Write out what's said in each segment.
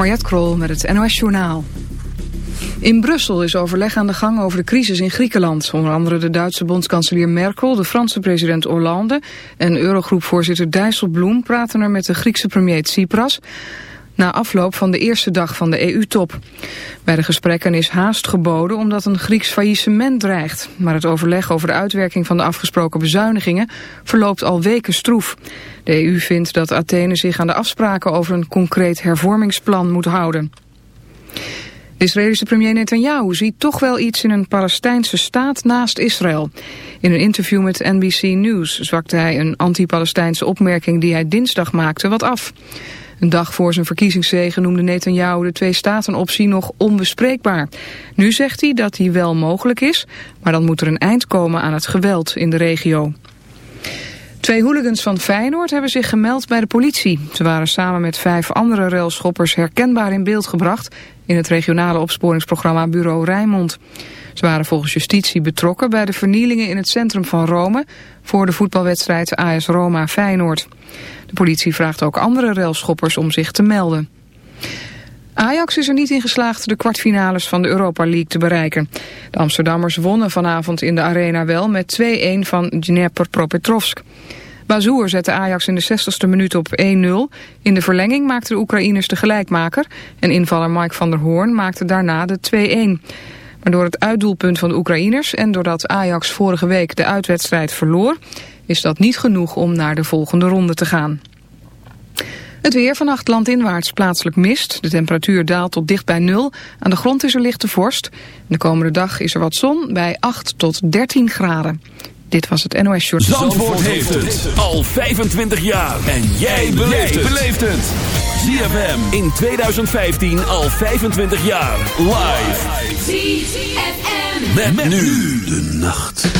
Mariette Krol met het NOS Journaal. In Brussel is overleg aan de gang over de crisis in Griekenland. Onder andere de Duitse bondskanselier Merkel, de Franse president Hollande... en Eurogroepvoorzitter Dijsselbloem praten er met de Griekse premier Tsipras... na afloop van de eerste dag van de EU-top. Bij de gesprekken is haast geboden omdat een Grieks faillissement dreigt. Maar het overleg over de uitwerking van de afgesproken bezuinigingen... verloopt al weken stroef. De EU vindt dat Athene zich aan de afspraken over een concreet hervormingsplan moet houden. De Israëlische premier Netanyahu ziet toch wel iets in een Palestijnse staat naast Israël. In een interview met NBC News zwakte hij een anti-Palestijnse opmerking die hij dinsdag maakte wat af. Een dag voor zijn verkiezingszegen noemde Netanyahu de twee-staten-optie nog onbespreekbaar. Nu zegt hij dat die wel mogelijk is, maar dan moet er een eind komen aan het geweld in de regio. Twee hooligans van Feyenoord hebben zich gemeld bij de politie. Ze waren samen met vijf andere railschoppers herkenbaar in beeld gebracht... in het regionale opsporingsprogramma Bureau Rijnmond. Ze waren volgens justitie betrokken bij de vernielingen in het centrum van Rome... voor de voetbalwedstrijd AS Roma-Feyenoord. De politie vraagt ook andere railschoppers om zich te melden. Ajax is er niet in geslaagd de kwartfinales van de Europa League te bereiken. De Amsterdammers wonnen vanavond in de arena wel met 2-1 van Dnepr-Propetrovsk. Bazoer zette Ajax in de 60ste minuut op 1-0. In de verlenging maakten de Oekraïners de gelijkmaker... en invaller Mike van der Hoorn maakte daarna de 2-1. Maar door het uitdoelpunt van de Oekraïners... en doordat Ajax vorige week de uitwedstrijd verloor... is dat niet genoeg om naar de volgende ronde te gaan. Het weer vannacht landinwaarts plaatselijk mist. De temperatuur daalt tot dicht bij nul. Aan de grond is er lichte vorst. De komende dag is er wat zon bij 8 tot 13 graden. Dit was het NOS Short. Zandvoort, Zandvoort heeft het al 25 jaar. En jij beleeft het. ZFM in 2015 al 25 jaar. Live. ZFM. met nu de nacht.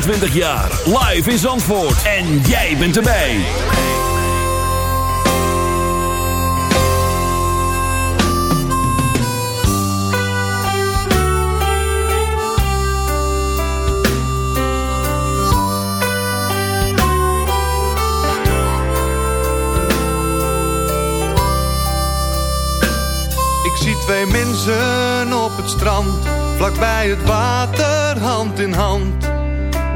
25 jaar. Live in Zandvoort. En jij bent erbij. Ik zie twee mensen op het strand vlakbij het water, hand in hand.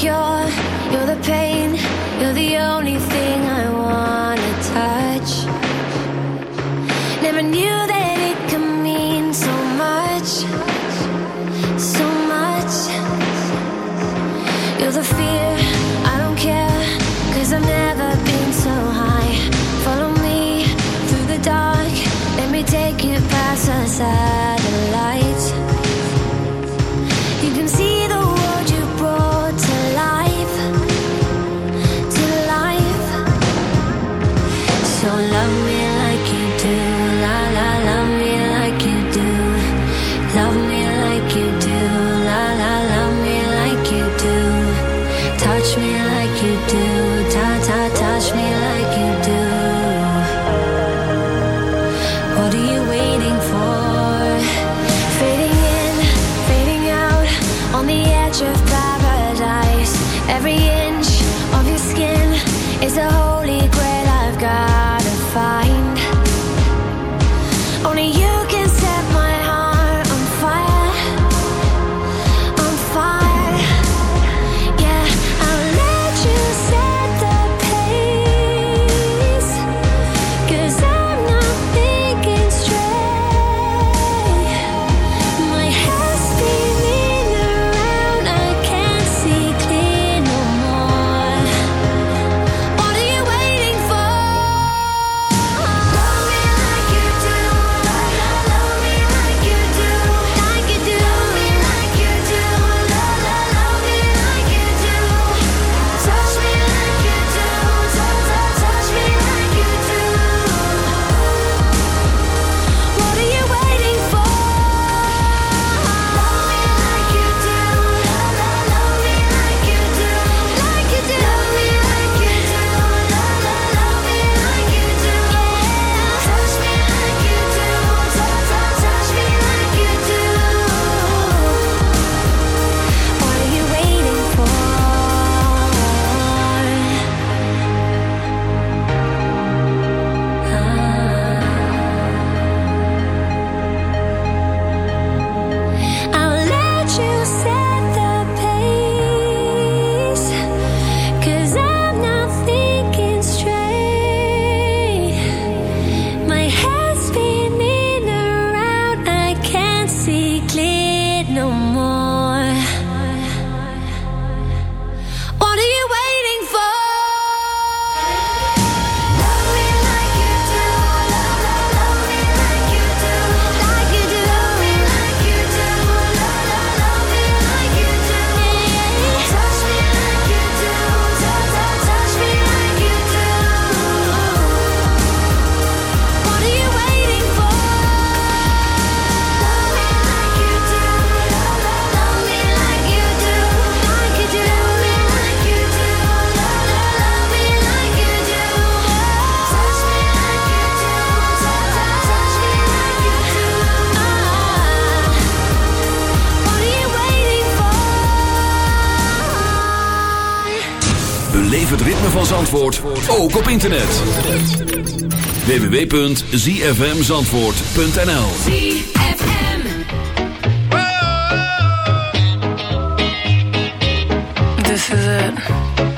pure internet. www.zfmzandvoort.nl This is it.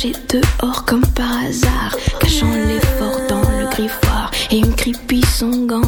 J'ai dehors comme par hasard, cachant l'effort dans le griffoir et une creepy son gant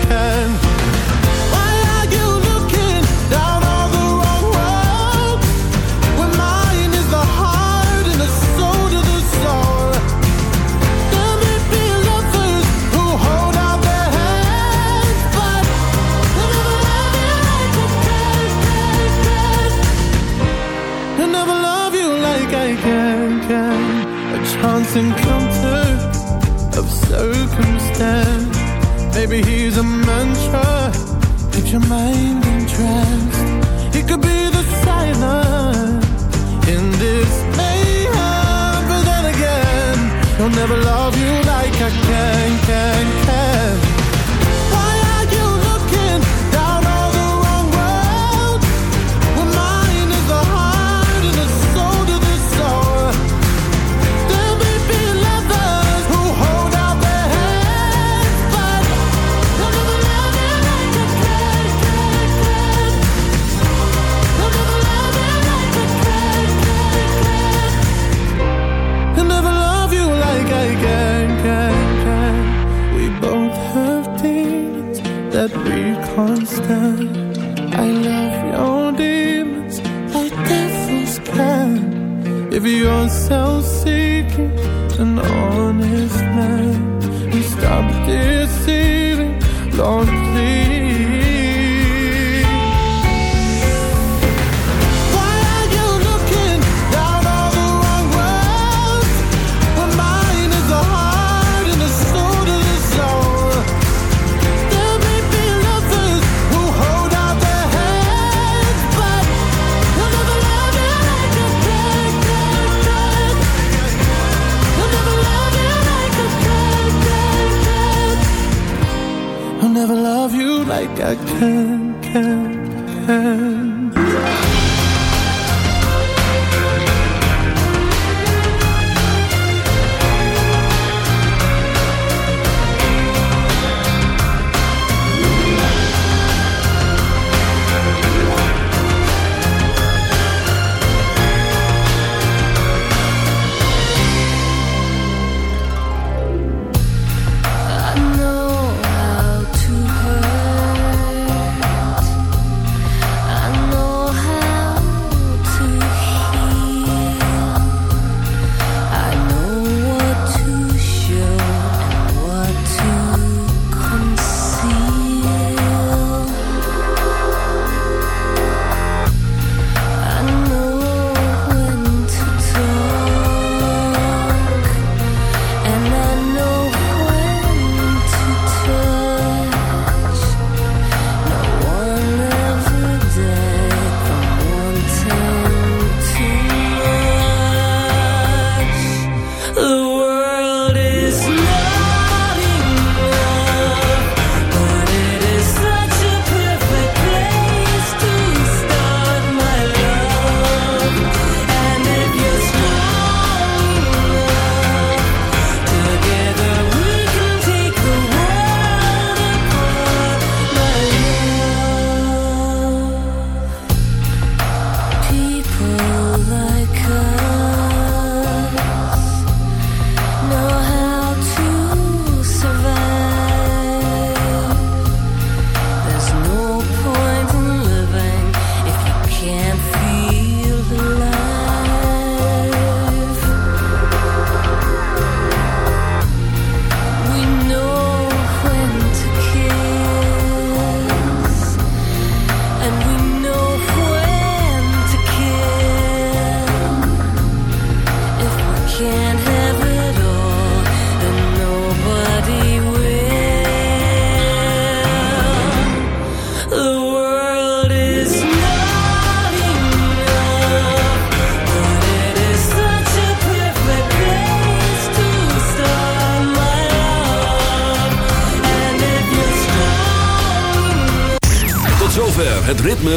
mais